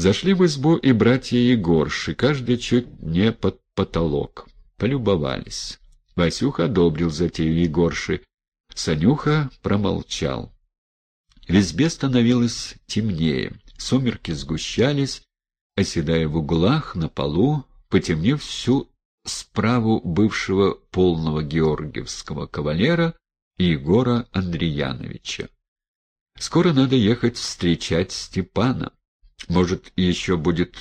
Зашли в избу и братья Егорши, каждый чуть не под потолок. Полюбовались. Васюха одобрил затею Егорши. Санюха промолчал. В избе становилось темнее. Сумерки сгущались, оседая в углах, на полу, потемнев всю справу бывшего полного георгиевского кавалера Егора Андреяновича. Скоро надо ехать встречать Степана. Может, еще будет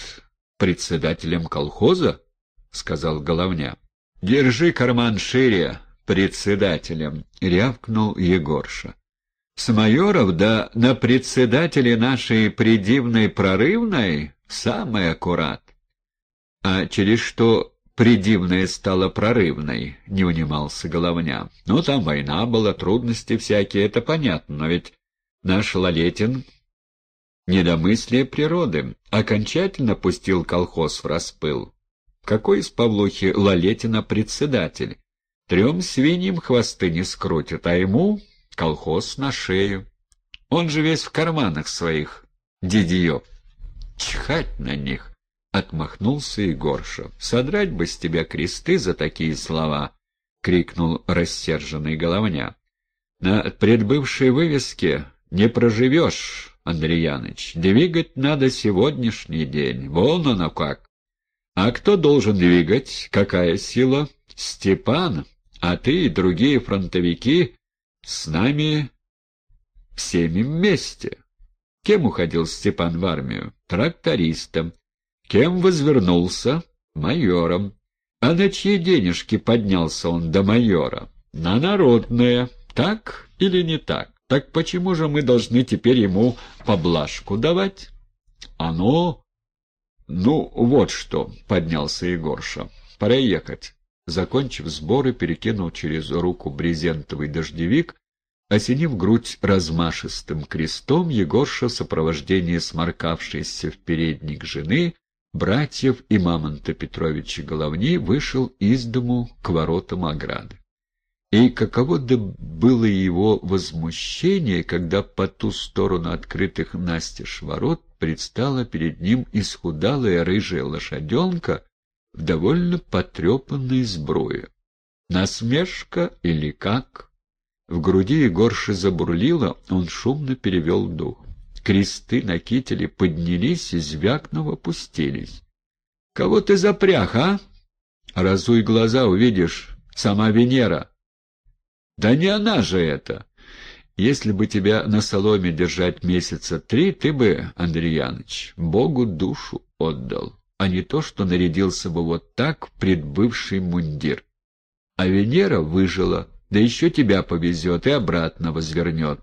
председателем колхоза? — сказал Головня. — Держи карман шире, председателем, — рявкнул Егорша. — С майоров да на председателе нашей придивной прорывной самый аккурат. — А через что придивная стала прорывной, — не унимался Головня. — Ну, там война была, трудности всякие, это понятно, но ведь наш Лалетин недомыслие природы окончательно пустил колхоз в распыл. Какой из Павлухи Лалетина председатель? Трем свиньям хвосты не скрутит, а ему колхоз на шею. Он же весь в карманах своих, дидьё. Чхать на них! — отмахнулся Егорша. — Содрать бы с тебя кресты за такие слова! — крикнул рассерженный головня. — На предбывшей вывеске не проживешь, Андрей Яныч. Двигать надо сегодняшний день. Вон оно как. А кто должен двигать? Какая сила? Степан, а ты и другие фронтовики с нами всеми вместе. Кем уходил Степан в армию? Трактористом. Кем возвернулся? Майором. А на чьи денежки поднялся он до майора? На народные. Так или не так? Так почему же мы должны теперь ему поблажку давать? Оно... Ну, вот что, — поднялся Егорша. Пора ехать. Закончив сборы, перекинул через руку брезентовый дождевик, осенив грудь размашистым крестом, Егорша в сопровождении сморкавшейся в передник жены, братьев и Мамонта Петровича Головни вышел из дому к воротам ограды. И каково да было его возмущение, когда по ту сторону открытых настежь ворот предстала перед ним исхудалая рыжая лошаденка в довольно потрепанной сбруе. Насмешка или как? В груди Егорши забурлило, он шумно перевел дух. Кресты на кителе поднялись и звякнув опустились. — Кого ты запряг, а? — Разуй глаза, увидишь. Сама Венера. Да не она же это! Если бы тебя на соломе держать месяца три, ты бы, Андреяныч, Богу душу отдал, а не то, что нарядился бы вот так в предбывший мундир. А Венера выжила, да еще тебя повезет и обратно возвернет,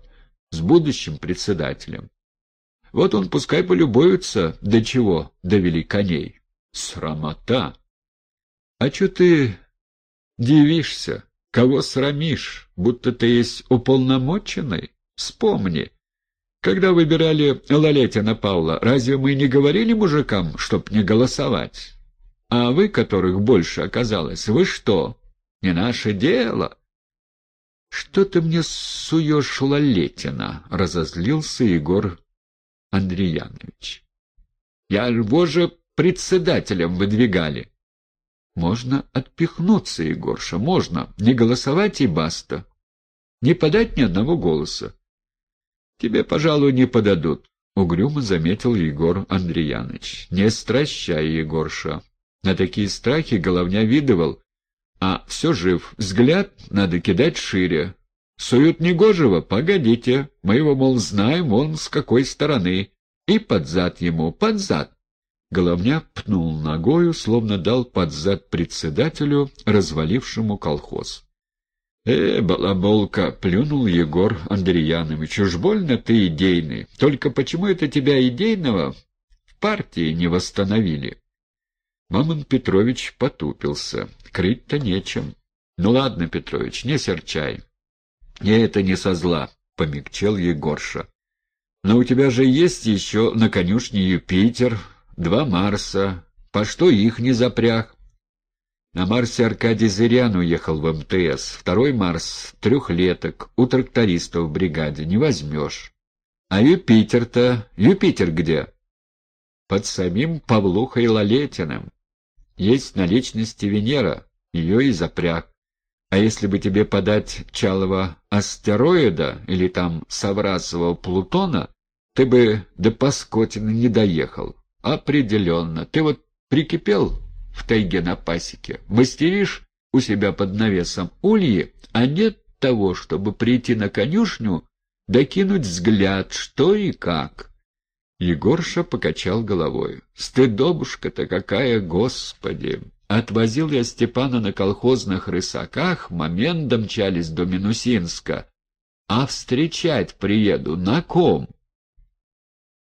с будущим председателем. Вот он пускай полюбуется, до чего довели коней. Срамота! А что ты дивишься? Кого срамишь, будто ты есть уполномоченный? Вспомни. Когда выбирали Лалетина Павла, разве мы не говорили мужикам, чтоб не голосовать? А вы, которых больше оказалось, вы что? Не наше дело. Что ты мне суешь Лалетина? — разозлился Егор Андреянович. Я его же председателем выдвигали. Можно отпихнуться, Егорша, можно. Не голосовать и баста. Не подать ни одного голоса. Тебе, пожалуй, не подадут, — угрюмо заметил Егор Андреяныч. Не стращай, Егорша. На такие страхи головня видывал, а все жив. Взгляд надо кидать шире. Суют негожего? Погодите. Мы его, мол, знаем, он с какой стороны. И под зад ему, под зад. Головня пнул ногою, словно дал под зад председателю, развалившему колхоз. — Э, балаболка! — плюнул Егор Андреянович. — Уж больно ты идейный. Только почему это тебя идейного в партии не восстановили? Мамон Петрович потупился. Крыть-то нечем. — Ну ладно, Петрович, не серчай. — Я это не со зла, — помягчел Егорша. — Но у тебя же есть еще на конюшне Юпитер, два Марса. По что их не запряг? На Марсе Аркадий Зырян уехал в МТС. Второй Марс — трехлеток, у трактористов в бригаде. Не возьмешь. А Юпитер-то... Юпитер где? под самим Павлухой Лалетиным. Есть наличности Венера, ее и запряг. А если бы тебе подать чалого астероида или там Саврасового Плутона, ты бы до Паскотина не доехал. Определенно. Ты вот прикипел в тайге на пасеке, мастеришь у себя под навесом ульи, а нет того, чтобы прийти на конюшню, докинуть взгляд, что и как. Егорша покачал головой. «Стыдобушка-то какая, господи!» Отвозил я Степана на колхозных рысаках, момент домчались до Минусинска. А встречать приеду на ком?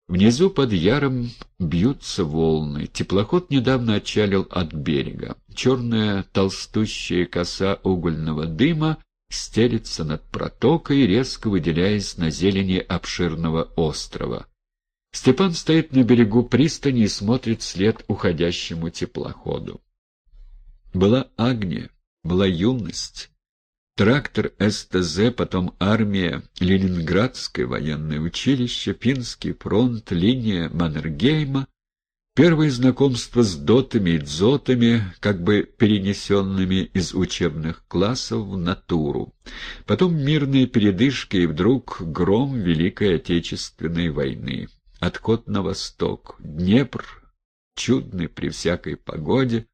Внизу под яром бьются волны. Теплоход недавно отчалил от берега. Черная толстущая коса угольного дыма стелится над протокой, резко выделяясь на зелени обширного острова. Степан стоит на берегу пристани и смотрит вслед уходящему теплоходу. Была Агния, была юность. Трактор СТЗ, потом армия, Ленинградское военное училище, Финский фронт, линия Маннергейма, первое знакомство с дотами и дзотами, как бы перенесенными из учебных классов в натуру, потом мирная передышка и вдруг гром Великой Отечественной войны, отход на восток, Днепр, чудный при всякой погоде,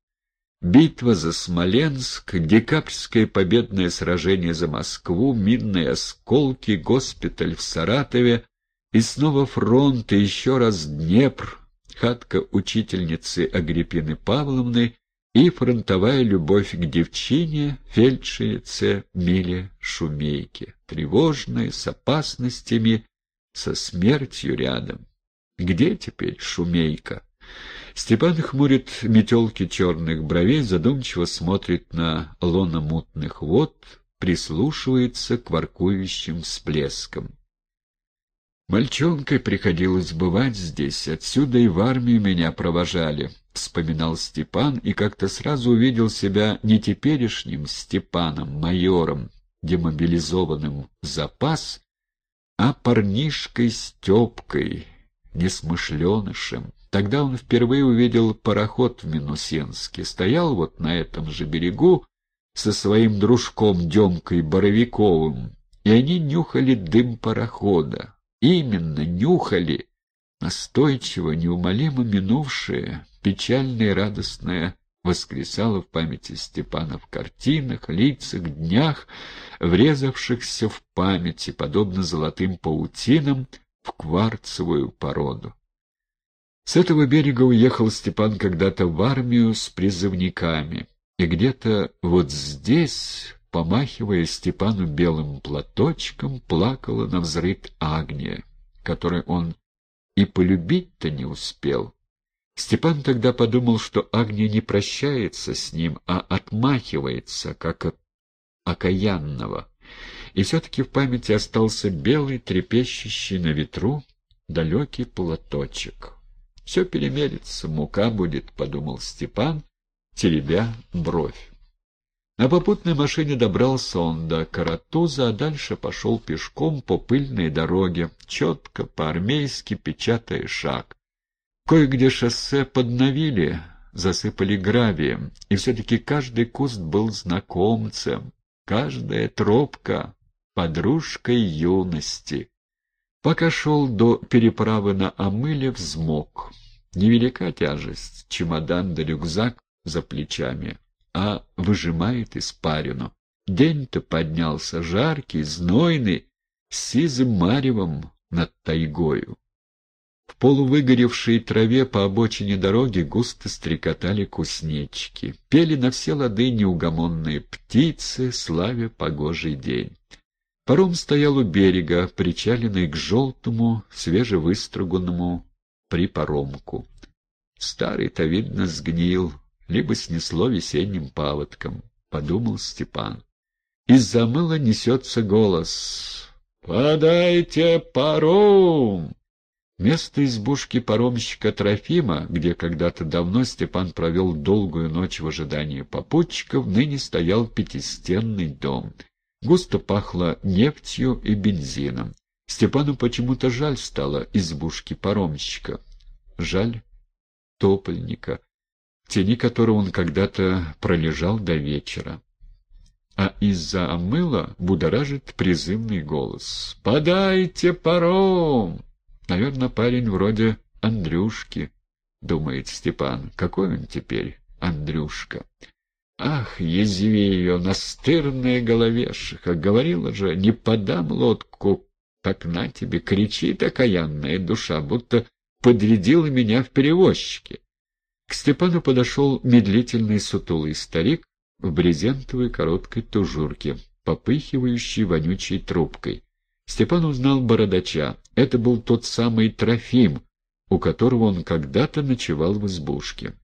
Битва за Смоленск, декабрьское победное сражение за Москву, минные осколки, госпиталь в Саратове, и снова фронт, и еще раз Днепр, хатка учительницы Агриппины Павловны и фронтовая любовь к девчине, фельдшерице Миле Шумейке, тревожная, с опасностями, со смертью рядом. Где теперь Шумейка? Степан хмурит метелки черных бровей, задумчиво смотрит на лономутных вод, прислушивается к воркующим всплескам. «Мальчонкой приходилось бывать здесь, отсюда и в армию меня провожали», — вспоминал Степан и как-то сразу увидел себя не теперешним Степаном, майором, демобилизованным в запас, а парнишкой Степкой, несмышленышем. Тогда он впервые увидел пароход в Минусенске, стоял вот на этом же берегу со своим дружком Демкой Боровиковым, и они нюхали дым парохода. Именно нюхали, настойчиво, неумолимо минувшее, печальное и радостное воскресало в памяти Степана в картинах, лицах, днях, врезавшихся в памяти, подобно золотым паутинам, в кварцевую породу. С этого берега уехал Степан когда-то в армию с призывниками, и где-то вот здесь, помахивая Степану белым платочком, плакала на взрыв Агния, которой он и полюбить-то не успел. Степан тогда подумал, что Агния не прощается с ним, а отмахивается, как от окаянного. И все-таки в памяти остался белый, трепещущий на ветру, далекий платочек. Все перемерится, мука будет, — подумал Степан, теребя бровь. На попутной машине добрался он до Каратуза, а дальше пошел пешком по пыльной дороге, четко, по-армейски, печатая шаг. Кое-где шоссе подновили, засыпали гравием, и все-таки каждый куст был знакомцем, каждая тропка — подружкой юности. Пока шел до переправы на Амыле, взмок. Невелика тяжесть, чемодан да рюкзак за плечами, а выжимает испарину. День-то поднялся жаркий, знойный, с сизым маревом над тайгою. В полувыгоревшей траве по обочине дороги густо стрекотали кузнечики. Пели на все лады неугомонные птицы, славя погожий день. Паром стоял у берега, причаленный к желтому, свежевыструганному припаромку. Старый-то, видно, сгнил, либо снесло весенним паводком, — подумал Степан. Из-за мыла несется голос. «Подайте паром!» Место избушки паромщика Трофима, где когда-то давно Степан провел долгую ночь в ожидании попутчиков, ныне стоял пятистенный дом — Густо пахло нефтью и бензином. Степану почему-то жаль стало избушки паромщика. Жаль утопленника, в тени которого он когда-то пролежал до вечера. А из-за омыла будоражит призывный голос. «Подайте паром!» Наверное, парень вроде Андрюшки, думает Степан. Какой он теперь, Андрюшка? Ах, язви ее, настырная головешиха! Говорила же, не подам лодку, так на тебе, кричит окаянная душа, будто подрядила меня в перевозчике. К Степану подошел медлительный сутулый старик в брезентовой короткой тужурке, попыхивающий вонючей трубкой. Степан узнал бородача. Это был тот самый Трофим, у которого он когда-то ночевал в избушке.